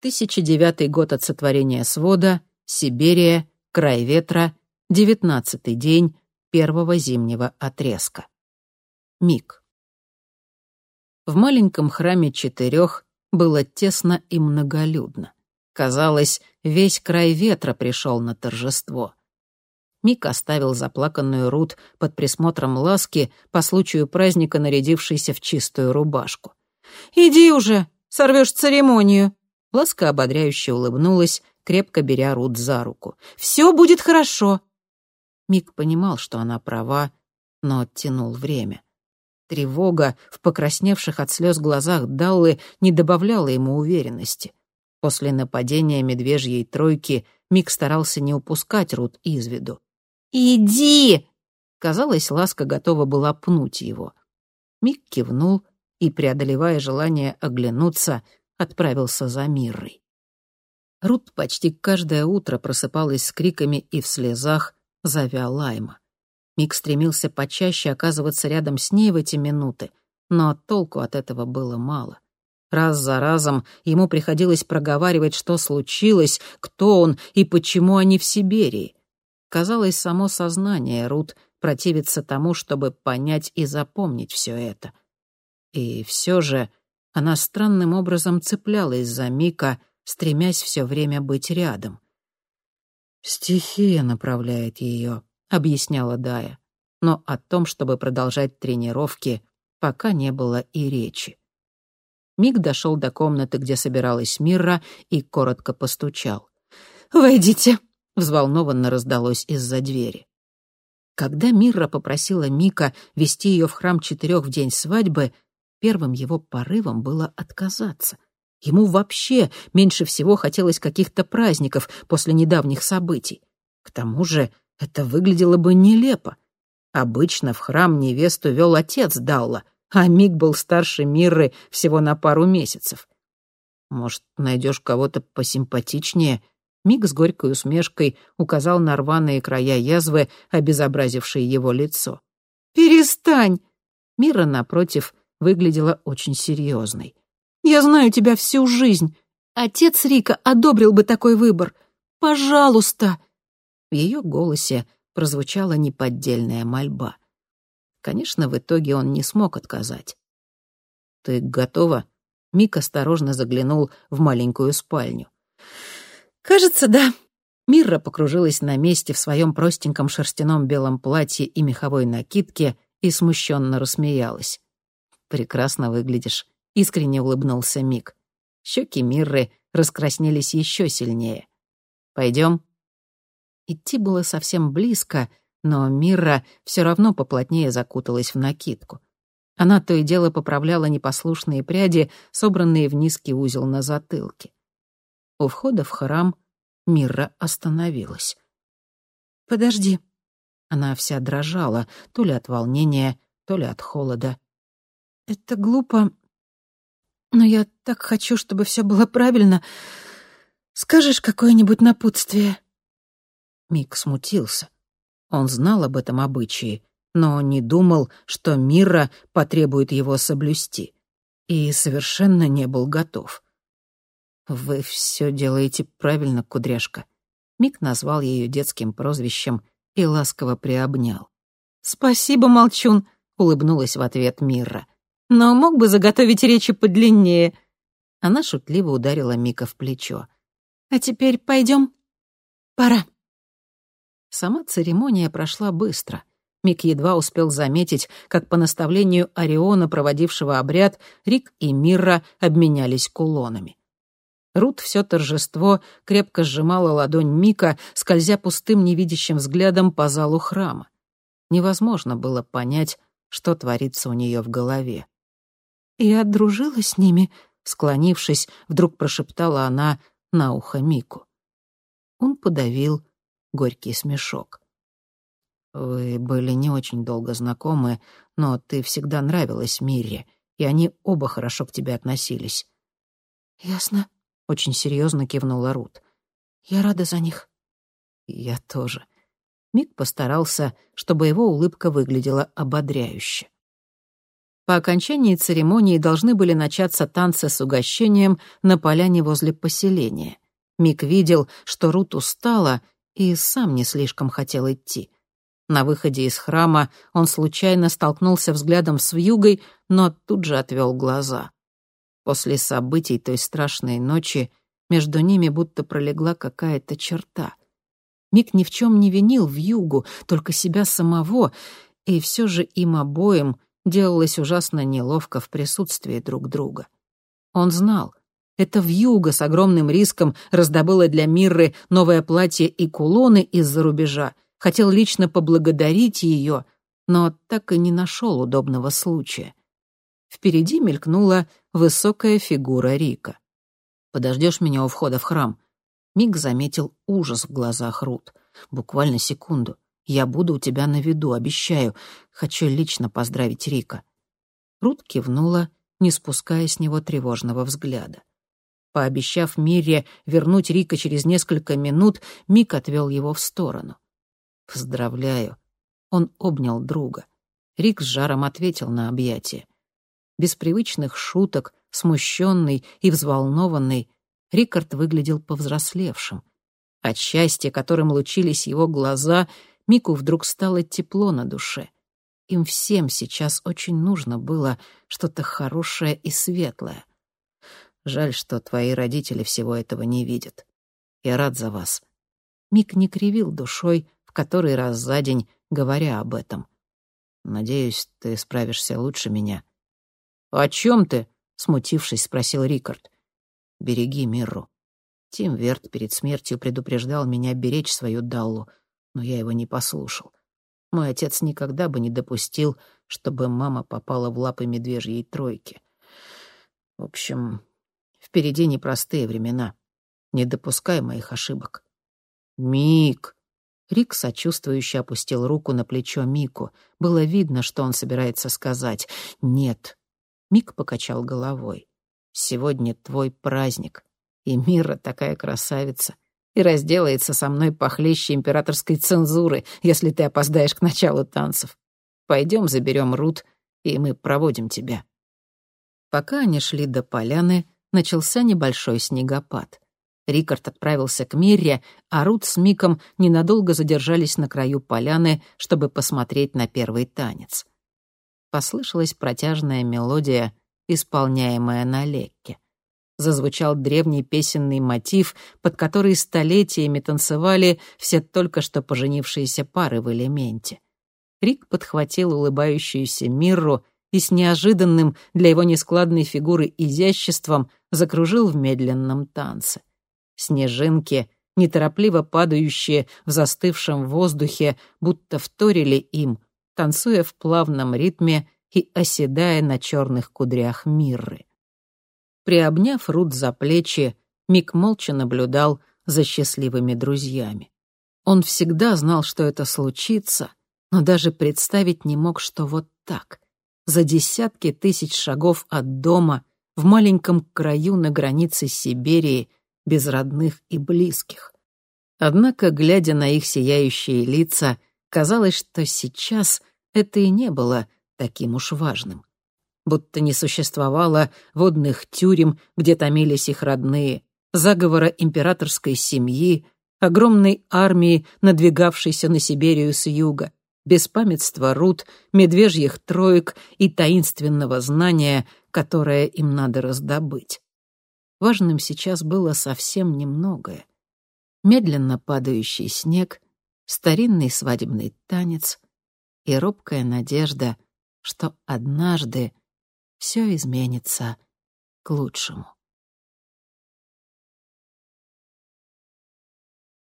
1009 год от сотворения свода, Сибирия, край ветра, девятнадцатый день первого зимнего отрезка. Миг. В маленьком храме четырех было тесно и многолюдно. Казалось, весь край ветра пришел на торжество. Мик оставил заплаканную Рут под присмотром Ласки по случаю праздника, нарядившейся в чистую рубашку. «Иди уже, сорвешь церемонию!» Ласка ободряюще улыбнулась, крепко беря Рут за руку. «Все будет хорошо!» Мик понимал, что она права, но оттянул время. Тревога в покрасневших от слез глазах Даллы не добавляла ему уверенности. После нападения медвежьей тройки Мик старался не упускать Рут из виду. «Иди!» Казалось, Ласка готова была пнуть его. Мик кивнул и, преодолевая желание оглянуться, отправился за Миррой. Рут почти каждое утро просыпалась с криками и в слезах, зовя Лайма. Мик стремился почаще оказываться рядом с ней в эти минуты, но толку от этого было мало. Раз за разом ему приходилось проговаривать, что случилось, кто он и почему они в Сибири. Казалось, само сознание Рут противится тому, чтобы понять и запомнить все это. И все же она странным образом цеплялась за Мика, стремясь все время быть рядом. «Стихия направляет ее», — объясняла Дая. Но о том, чтобы продолжать тренировки, пока не было и речи. Миг дошел до комнаты, где собиралась Мирра, и коротко постучал. «Войдите», — взволнованно раздалось из-за двери. Когда Мирра попросила Мика вести ее в храм четырех в день свадьбы, первым его порывом было отказаться. Ему вообще меньше всего хотелось каких-то праздников после недавних событий. К тому же это выглядело бы нелепо. Обычно в храм невесту вел отец Далла, а Мик был старше Мирры всего на пару месяцев. Может, найдешь кого-то посимпатичнее? Мик с горькой усмешкой указал на рваные края язвы, обезобразившие его лицо. «Перестань!» Мира, напротив, выглядела очень серьезной. «Я знаю тебя всю жизнь. Отец Рика одобрил бы такой выбор. Пожалуйста!» В ее голосе прозвучала неподдельная мольба. Конечно, в итоге он не смог отказать. «Ты готова?» Мик осторожно заглянул в маленькую спальню. «Кажется, да». Мирра покружилась на месте в своем простеньком шерстяном белом платье и меховой накидке и смущенно рассмеялась. «Прекрасно выглядишь», — искренне улыбнулся Мик. Щеки Мирры раскраснелись еще сильнее. Пойдем. Идти было совсем близко, но Мирра все равно поплотнее закуталась в накидку. Она то и дело поправляла непослушные пряди, собранные в низкий узел на затылке. У входа в храм Мирра остановилась. «Подожди». Она вся дрожала, то ли от волнения, то ли от холода. «Это глупо, но я так хочу, чтобы все было правильно. Скажешь какое-нибудь напутствие?» Мик смутился. Он знал об этом обычае, но не думал, что Мира потребует его соблюсти. И совершенно не был готов. «Вы все делаете правильно, кудряшка». Мик назвал ее детским прозвищем и ласково приобнял. «Спасибо, молчун», — улыбнулась в ответ Мира. «Но мог бы заготовить речи подлиннее». Она шутливо ударила Мика в плечо. «А теперь пойдем. Пора». Сама церемония прошла быстро. Мик едва успел заметить, как по наставлению Ориона, проводившего обряд, Рик и Мирра обменялись кулонами. Рут все торжество крепко сжимала ладонь Мика, скользя пустым невидящим взглядом по залу храма. Невозможно было понять, что творится у нее в голове. «Я дружила с ними», — склонившись, вдруг прошептала она на ухо Мику. Он подавил горький смешок. «Вы были не очень долго знакомы, но ты всегда нравилась Мире, и они оба хорошо к тебе относились». «Ясно», — очень серьезно кивнула Рут. «Я рада за них». «Я тоже». Мик постарался, чтобы его улыбка выглядела ободряюще. По окончании церемонии должны были начаться танцы с угощением на поляне возле поселения. Мик видел, что Рут устала и сам не слишком хотел идти. На выходе из храма он случайно столкнулся взглядом с вьюгой, но тут же отвел глаза. После событий той страшной ночи между ними будто пролегла какая-то черта. Мик ни в чем не винил вьюгу, только себя самого, и все же им обоим делалось ужасно неловко в присутствии друг друга. Он знал, это вьюга с огромным риском раздобыла для Мирры новое платье и кулоны из-за рубежа, хотел лично поблагодарить ее, но так и не нашел удобного случая. Впереди мелькнула высокая фигура Рика. «Подождешь меня у входа в храм?» Миг заметил ужас в глазах Рут. «Буквально секунду. Я буду у тебя на виду, обещаю. Хочу лично поздравить Рика». Рут кивнула, не спуская с него тревожного взгляда. Пообещав Мире вернуть Рика через несколько минут, Мик отвел его в сторону. «Поздравляю». Он обнял друга. Рик с жаром ответил на объятие. Без привычных шуток, смущенный и взволнованный, Рикард выглядел повзрослевшим. От счастья, которым лучились его глаза, Мику вдруг стало тепло на душе. Им всем сейчас очень нужно было что-то хорошее и светлое. Жаль, что твои родители всего этого не видят. Я рад за вас». Мик не кривил душой, в который раз за день, говоря об этом. «Надеюсь, ты справишься лучше меня». «О чем ты?» — смутившись, спросил Рикард. «Береги Мирру». Тим Верт перед смертью предупреждал меня беречь свою Даллу, но я его не послушал. Мой отец никогда бы не допустил, чтобы мама попала в лапы медвежьей тройки. В общем, Впереди непростые времена. Не допускай моих ошибок. Мик. Рик сочувствующе опустил руку на плечо Мику. Было видно, что он собирается сказать «нет». Мик покачал головой. «Сегодня твой праздник, и Мира такая красавица, и разделается со мной похлеще императорской цензуры, если ты опоздаешь к началу танцев. Пойдем заберем Рут, и мы проводим тебя». Пока они шли до поляны, начался небольшой снегопад. Рикард отправился к Мирре, а Рут с Миком ненадолго задержались на краю поляны, чтобы посмотреть на первый танец. Послышалась протяжная мелодия, исполняемая на лекке. Зазвучал древний песенный мотив, под который столетиями танцевали все только что поженившиеся пары в элементе. Рик подхватил улыбающуюся Мирру и с неожиданным для его нескладной фигуры изяществом закружил в медленном танце. Снежинки, неторопливо падающие в застывшем воздухе, будто вторили им, танцуя в плавном ритме и оседая на черных кудрях Мирры. Приобняв Рут за плечи, Мик молча наблюдал за счастливыми друзьями. Он всегда знал, что это случится, но даже представить не мог, что вот так, за десятки тысяч шагов от дома, в маленьком краю на границе Сибири, без родных и близких. Однако, глядя на их сияющие лица, казалось, что сейчас это и не было таким уж важным. Будто не существовало водных тюрем, где томились их родные, заговора императорской семьи, огромной армии, надвигавшейся на Сибирию с юга, беспамятства Рут, медвежьих троек и таинственного знания, которое им надо раздобыть. Важным сейчас было совсем немногое. Медленно падающий снег, старинный свадебный танец и робкая надежда, что однажды все изменится к лучшему.